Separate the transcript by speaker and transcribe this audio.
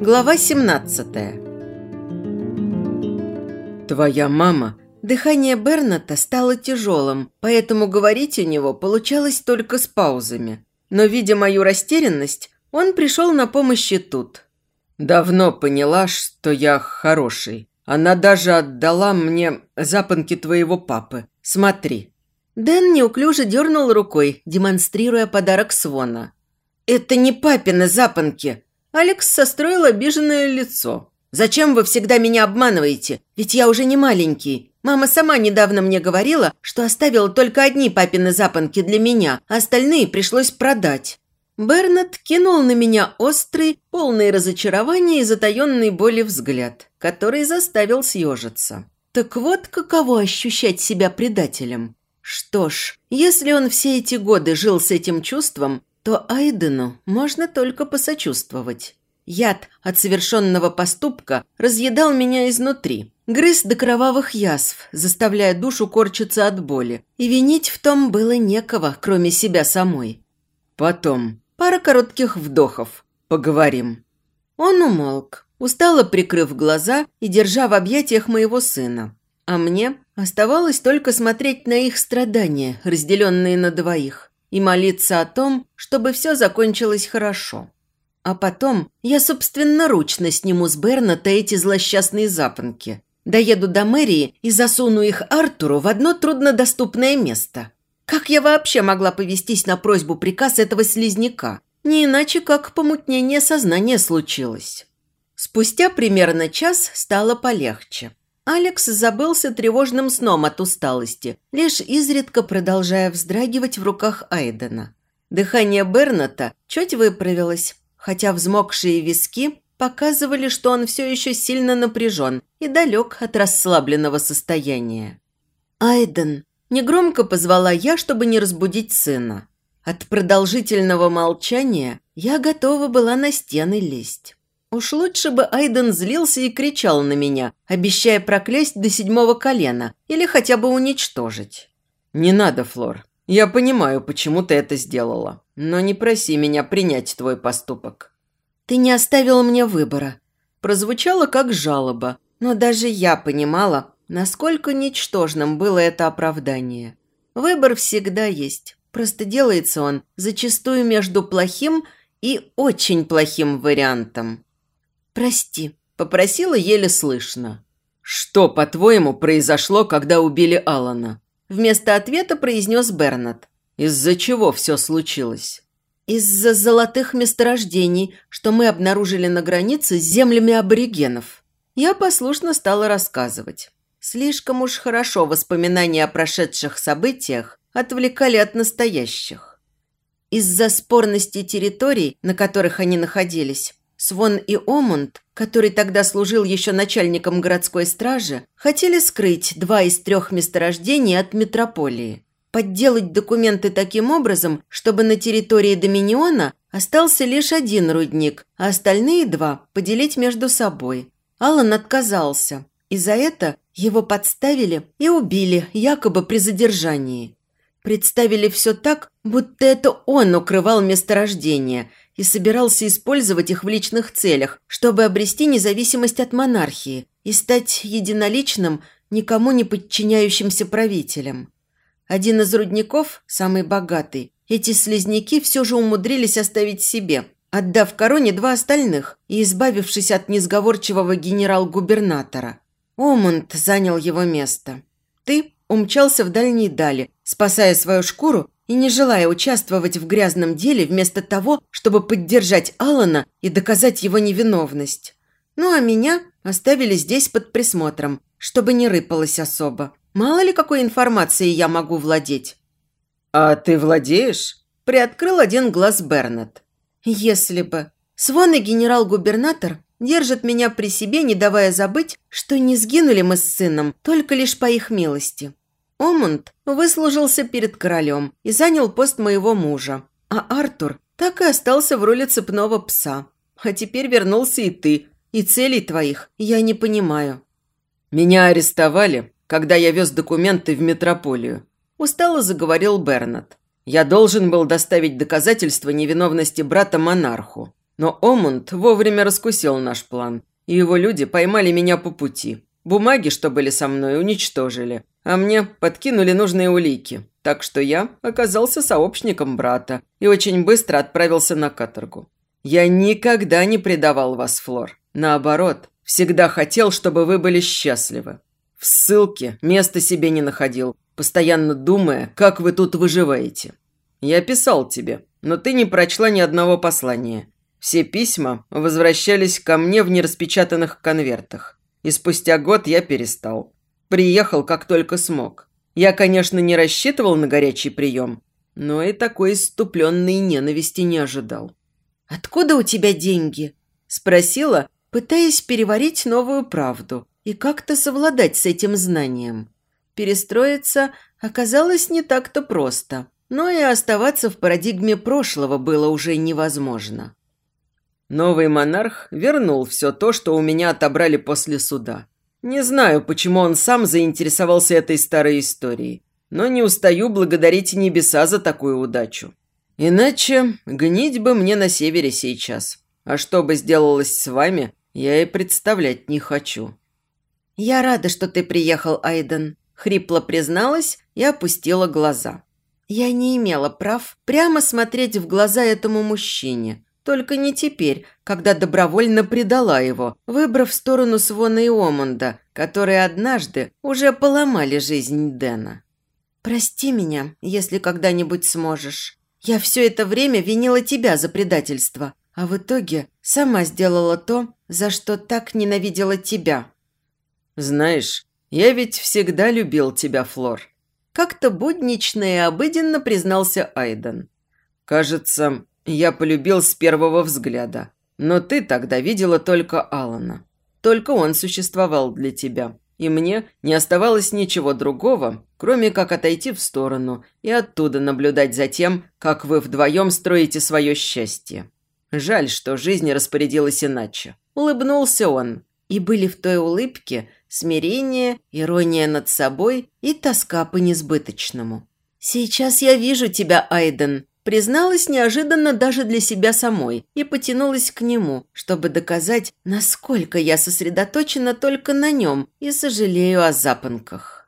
Speaker 1: Глава 17 «Твоя мама...» Дыхание Берната стало тяжелым, поэтому говорить у него получалось только с паузами. Но, видя мою растерянность, он пришел на помощь и тут. «Давно поняла, что я хороший. Она даже отдала мне запонки твоего папы. Смотри». Дэн неуклюже дернул рукой, демонстрируя подарок Свона. «Это не папины запонки!» Алекс состроил обиженное лицо. «Зачем вы всегда меня обманываете? Ведь я уже не маленький. Мама сама недавно мне говорила, что оставила только одни папины запонки для меня, а остальные пришлось продать». Бернет кинул на меня острый, полный разочарования и затаенной боли взгляд, который заставил съежиться. Так вот, каково ощущать себя предателем. Что ж, если он все эти годы жил с этим чувством, то Айдену можно только посочувствовать. Яд от совершенного поступка разъедал меня изнутри, грыз до кровавых язв, заставляя душу корчиться от боли, и винить в том было некого, кроме себя самой. Потом пара коротких вдохов. Поговорим. Он умолк, устало прикрыв глаза и держа в объятиях моего сына. А мне оставалось только смотреть на их страдания, разделенные на двоих, и молиться о том, чтобы все закончилось хорошо. А потом я собственноручно сниму с Берната эти злосчастные запонки. Доеду до мэрии и засуну их Артуру в одно труднодоступное место. Как я вообще могла повестись на просьбу приказ этого слизняка? Не иначе, как помутнение сознания случилось. Спустя примерно час стало полегче. Алекс забылся тревожным сном от усталости, лишь изредка продолжая вздрагивать в руках Айдена. Дыхание Берната чуть выправилось, хотя взмокшие виски показывали, что он все еще сильно напряжен и далек от расслабленного состояния. «Айден!» – негромко позвала я, чтобы не разбудить сына. От продолжительного молчания я готова была на стены лезть. Уж лучше бы Айден злился и кричал на меня, обещая проклясть до седьмого колена или хотя бы уничтожить. «Не надо, Флор. Я понимаю, почему ты это сделала. Но не проси меня принять твой поступок». «Ты не оставил мне выбора». Прозвучало как жалоба, но даже я понимала, насколько ничтожным было это оправдание. Выбор всегда есть, просто делается он зачастую между плохим и очень плохим вариантом. «Прости», – попросила еле слышно. «Что, по-твоему, произошло, когда убили Алана?» Вместо ответа произнес Бернат. «Из-за чего все случилось?» «Из-за золотых месторождений, что мы обнаружили на границе с землями аборигенов». Я послушно стала рассказывать. Слишком уж хорошо воспоминания о прошедших событиях отвлекали от настоящих. Из-за спорности территорий, на которых они находились, Свон и Омунд, который тогда служил еще начальником городской стражи, хотели скрыть два из трех месторождений от метрополии. Подделать документы таким образом, чтобы на территории Доминиона остался лишь один рудник, а остальные два поделить между собой. Алан отказался, и за это его подставили и убили, якобы при задержании. Представили все так, будто это он укрывал месторождение – и собирался использовать их в личных целях, чтобы обрести независимость от монархии и стать единоличным, никому не подчиняющимся правителем. Один из рудников, самый богатый, эти слизняки все же умудрились оставить себе, отдав короне два остальных и избавившись от несговорчивого генерал-губернатора. Омунд занял его место. Ты умчался в дальние дали, спасая свою шкуру и не желая участвовать в грязном деле вместо того, чтобы поддержать Алана и доказать его невиновность. Ну а меня оставили здесь под присмотром, чтобы не рыпалось особо. Мало ли какой информацией я могу владеть. «А ты владеешь?» – приоткрыл один глаз Бернет. «Если бы. Свон и генерал-губернатор держат меня при себе, не давая забыть, что не сгинули мы с сыном только лишь по их милости. Омунд выслужился перед королем и занял пост моего мужа. А Артур так и остался в роли цепного пса. А теперь вернулся и ты. И целей твоих я не понимаю. Меня арестовали, когда я вез документы в метрополию. устало заговорил Бернат. «Я должен был доставить доказательства невиновности брата монарху. Но Омунд вовремя раскусил наш план, и его люди поймали меня по пути. Бумаги, что были со мной, уничтожили, а мне подкинули нужные улики. Так что я оказался сообщником брата и очень быстро отправился на каторгу. Я никогда не предавал вас, Флор. Наоборот, всегда хотел, чтобы вы были счастливы. В ссылке места себе не находил, постоянно думая, как вы тут выживаете. Я писал тебе, но ты не прочла ни одного послания. Все письма возвращались ко мне в нераспечатанных конвертах. И спустя год я перестал. Приехал, как только смог. Я, конечно, не рассчитывал на горячий прием, но и такой иступленной ненависти не ожидал.
Speaker 2: «Откуда у тебя деньги?» – спросила, пытаясь переварить новую правду и как-то совладать с этим знанием. Перестроиться оказалось не так-то просто, но и оставаться в парадигме прошлого было уже невозможно.
Speaker 1: Новый монарх вернул все то, что у меня отобрали после суда. Не знаю, почему он сам заинтересовался этой старой историей, но не устаю благодарить небеса за такую удачу. Иначе гнить бы мне на севере сейчас. А что бы сделалось с вами, я и представлять не хочу.
Speaker 2: «Я рада, что ты приехал, Айден», – хрипло призналась и опустила глаза. Я не имела прав прямо смотреть в глаза этому мужчине – только не теперь, когда добровольно предала его, выбрав сторону Свона и Омонда, которые однажды уже поломали жизнь Дэна. «Прости меня, если когда-нибудь сможешь. Я все это время винила тебя за предательство, а в итоге сама сделала то, за что так ненавидела тебя».
Speaker 1: «Знаешь, я ведь всегда любил тебя, Флор». Как-то буднично и обыденно признался Айден. «Кажется, я полюбил с первого взгляда. Но ты тогда видела только Алана. Только он существовал для тебя. И мне не оставалось ничего другого, кроме как отойти в сторону и оттуда наблюдать за тем, как вы вдвоем строите свое счастье. Жаль, что жизнь распорядилась иначе. Улыбнулся он. И были в той улыбке смирение, ирония над собой и тоска по несбыточному. «Сейчас я вижу тебя, Айден», Призналась неожиданно даже для себя самой и потянулась к нему, чтобы доказать, насколько я сосредоточена только на нем и сожалею о запонках.